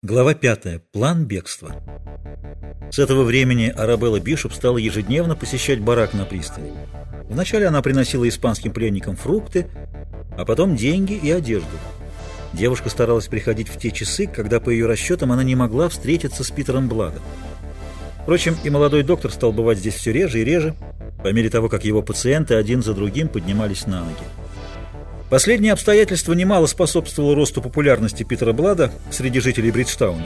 Глава 5. План бегства. С этого времени Арабелла Бишоп стала ежедневно посещать барак на пристани. Вначале она приносила испанским пленникам фрукты, а потом деньги и одежду. Девушка старалась приходить в те часы, когда, по ее расчетам, она не могла встретиться с Питером Бладом. Впрочем, и молодой доктор стал бывать здесь все реже и реже, по мере того, как его пациенты один за другим поднимались на ноги. Последнее обстоятельство немало способствовало росту популярности Питера Блада среди жителей Бриджтауна.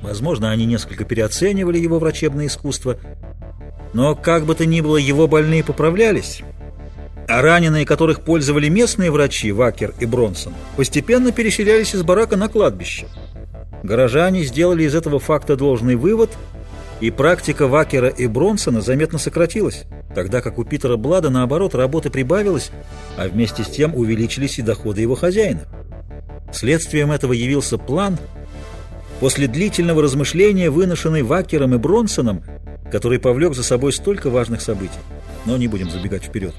Возможно, они несколько переоценивали его врачебное искусство, но как бы то ни было, его больные поправлялись, а раненые, которых пользовали местные врачи, Вакер и Бронсон, постепенно переселялись из барака на кладбище. Горожане сделали из этого факта должный вывод – и практика Вакера и Бронсона заметно сократилась, тогда как у Питера Блада, наоборот, работы прибавилось, а вместе с тем увеличились и доходы его хозяина. Следствием этого явился план, после длительного размышления, выношенный Вакером и Бронсоном, который повлек за собой столько важных событий. Но не будем забегать вперед.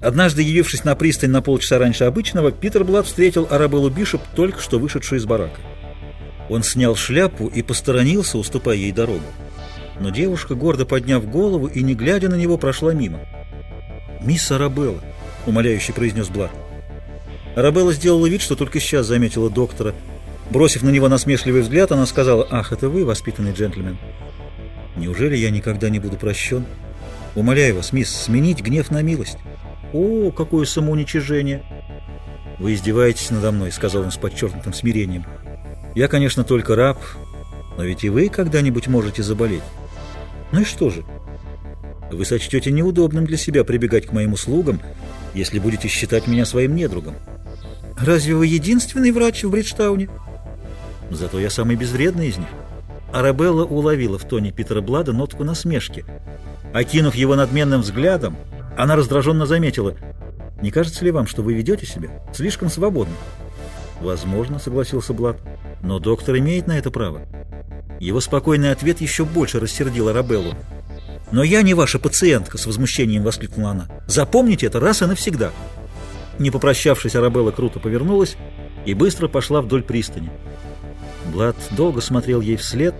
Однажды, явившись на пристань на полчаса раньше обычного, Питер Блад встретил Арабеллу Бишоп, только что вышедшую из барака. Он снял шляпу и посторонился, уступая ей дорогу. Но девушка, гордо подняв голову и не глядя на него, прошла мимо. «Мисс Арабелла», — умоляюще произнес Блад. Арабелла сделала вид, что только сейчас заметила доктора. Бросив на него насмешливый взгляд, она сказала, «Ах, это вы, воспитанный джентльмен. Неужели я никогда не буду прощен? Умоляю вас, мисс, сменить гнев на милость. О, какое самоуничижение!» «Вы издеваетесь надо мной», — сказал он с подчеркнутым смирением. Я, конечно, только раб, но ведь и вы когда-нибудь можете заболеть. Ну и что же? Вы сочтете неудобным для себя прибегать к моим услугам, если будете считать меня своим недругом. Разве вы единственный врач в Бриджтауне? Зато я самый безвредный из них. Арабелла уловила в тоне Питера Блада нотку насмешки. Окинув его надменным взглядом, она раздраженно заметила, «Не кажется ли вам, что вы ведете себя слишком свободно?» «Возможно», — согласился Блад. Но доктор имеет на это право. Его спокойный ответ еще больше рассердил Арабеллу. «Но я не ваша пациентка!» — с возмущением воскликнула она. «Запомните это раз и навсегда!» Не попрощавшись, Арабелла круто повернулась и быстро пошла вдоль пристани. Блад долго смотрел ей вслед,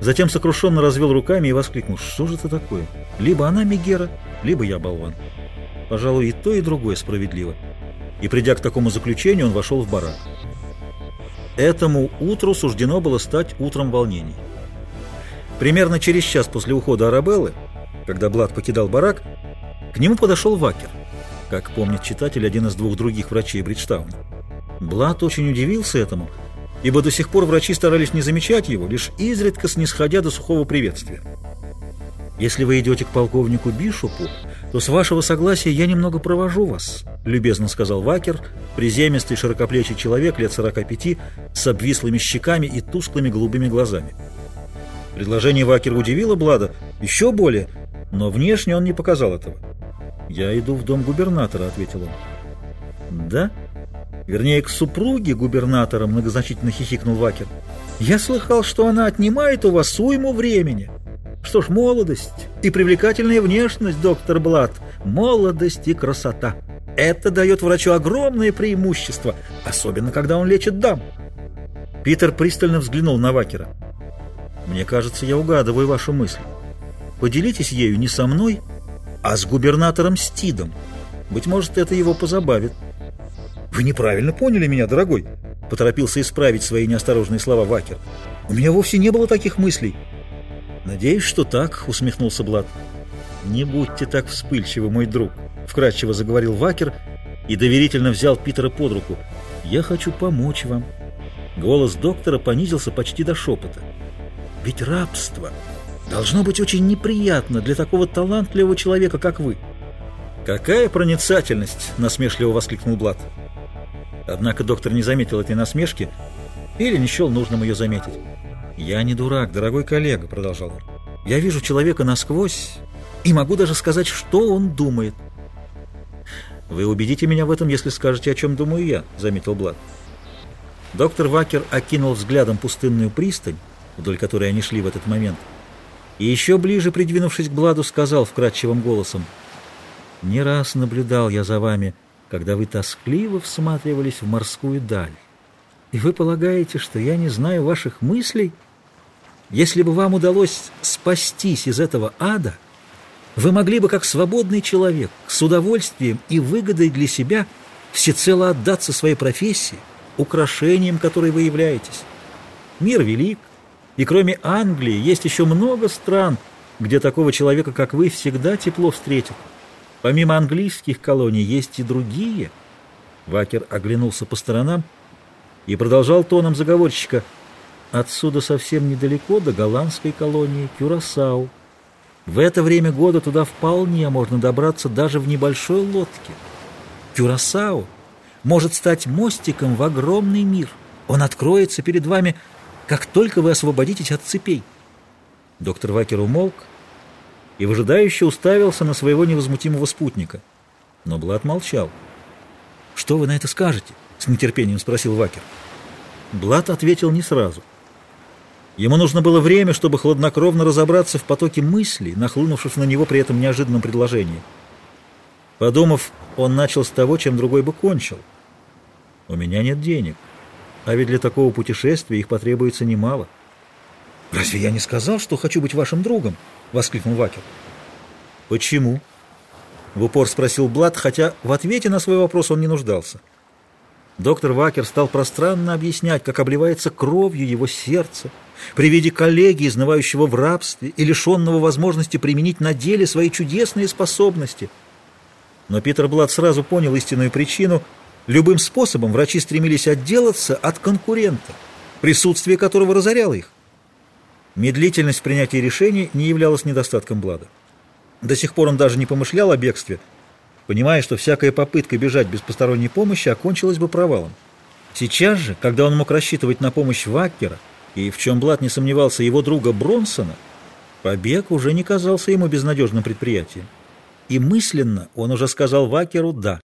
затем сокрушенно развел руками и воскликнул. «Что же это такое? Либо она Мегера, либо я болван. Пожалуй, и то, и другое справедливо». И придя к такому заключению, он вошел в барак. Этому утру суждено было стать утром волнений. Примерно через час после ухода Арабеллы, когда Блад покидал барак, к нему подошел Вакер, как помнит читатель, один из двух других врачей Бриджтауна. Блад очень удивился этому, ибо до сих пор врачи старались не замечать его, лишь изредка снисходя до сухого приветствия. «Если вы идете к полковнику Бишопу, то с вашего согласия я немного провожу вас», — любезно сказал Вакер, приземистый широкоплечий человек лет 45 с обвислыми щеками и тусклыми голубыми глазами. Предложение Вакера удивило Блада еще более, но внешне он не показал этого. «Я иду в дом губернатора», — ответил он. «Да?» Вернее, к супруге губернатора многозначительно хихикнул Вакер. «Я слыхал, что она отнимает у вас уйму времени». Что ж, молодость и привлекательная внешность, доктор Блад, молодость и красота. Это дает врачу огромное преимущество, особенно когда он лечит дам. Питер пристально взглянул на Вакера. «Мне кажется, я угадываю вашу мысль. Поделитесь ею не со мной, а с губернатором Стидом. Быть может, это его позабавит». «Вы неправильно поняли меня, дорогой», — поторопился исправить свои неосторожные слова Вакер. «У меня вовсе не было таких мыслей». «Надеюсь, что так», — усмехнулся Блад. «Не будьте так вспыльчивы, мой друг», — вкратчиво заговорил Вакер и доверительно взял Питера под руку. «Я хочу помочь вам». Голос доктора понизился почти до шепота. «Ведь рабство должно быть очень неприятно для такого талантливого человека, как вы». «Какая проницательность!» — насмешливо воскликнул Блад. Однако доктор не заметил этой насмешки или не счел нужным ее заметить. «Я не дурак, дорогой коллега», — продолжал он. «Я вижу человека насквозь и могу даже сказать, что он думает». «Вы убедите меня в этом, если скажете, о чем думаю я», — заметил Блад. Доктор Вакер окинул взглядом пустынную пристань, вдоль которой они шли в этот момент, и еще ближе, придвинувшись к Бладу, сказал вкрадчивым голосом, «Не раз наблюдал я за вами, когда вы тоскливо всматривались в морскую даль. И вы полагаете, что я не знаю ваших мыслей? Если бы вам удалось спастись из этого ада, вы могли бы, как свободный человек, с удовольствием и выгодой для себя всецело отдаться своей профессии, украшением которой вы являетесь. Мир велик, и кроме Англии есть еще много стран, где такого человека, как вы, всегда тепло встретят. Помимо английских колоний есть и другие. Вакер оглянулся по сторонам и продолжал тоном заговорщика. Отсюда совсем недалеко до голландской колонии Кюрасау. В это время года туда вполне можно добраться даже в небольшой лодке. Кюрасау может стать мостиком в огромный мир. Он откроется перед вами, как только вы освободитесь от цепей. Доктор Вакер умолк и выжидающе уставился на своего невозмутимого спутника. Но Блад молчал. «Что вы на это скажете?» — с нетерпением спросил Вакер. Блад ответил не сразу. Ему нужно было время, чтобы хладнокровно разобраться в потоке мыслей, нахлынувших на него при этом неожиданном предложении. Подумав, он начал с того, чем другой бы кончил. «У меня нет денег, а ведь для такого путешествия их потребуется немало». «Разве я не сказал, что хочу быть вашим другом?» — воскликнул Вакер. «Почему?» — в упор спросил Блад, хотя в ответе на свой вопрос он не нуждался. Доктор Вакер стал пространно объяснять, как обливается кровью его сердце при виде коллеги, изнывающего в рабстве и лишенного возможности применить на деле свои чудесные способности. Но Питер Блад сразу понял истинную причину. Любым способом врачи стремились отделаться от конкурента, присутствие которого разоряло их. Медлительность принятия решений не являлась недостатком Блада. До сих пор он даже не помышлял о бегстве, понимая, что всякая попытка бежать без посторонней помощи окончилась бы провалом. Сейчас же, когда он мог рассчитывать на помощь Ваккера, и в чем Блад не сомневался его друга Бронсона, побег уже не казался ему безнадежным предприятием. И мысленно он уже сказал Вакеру «да».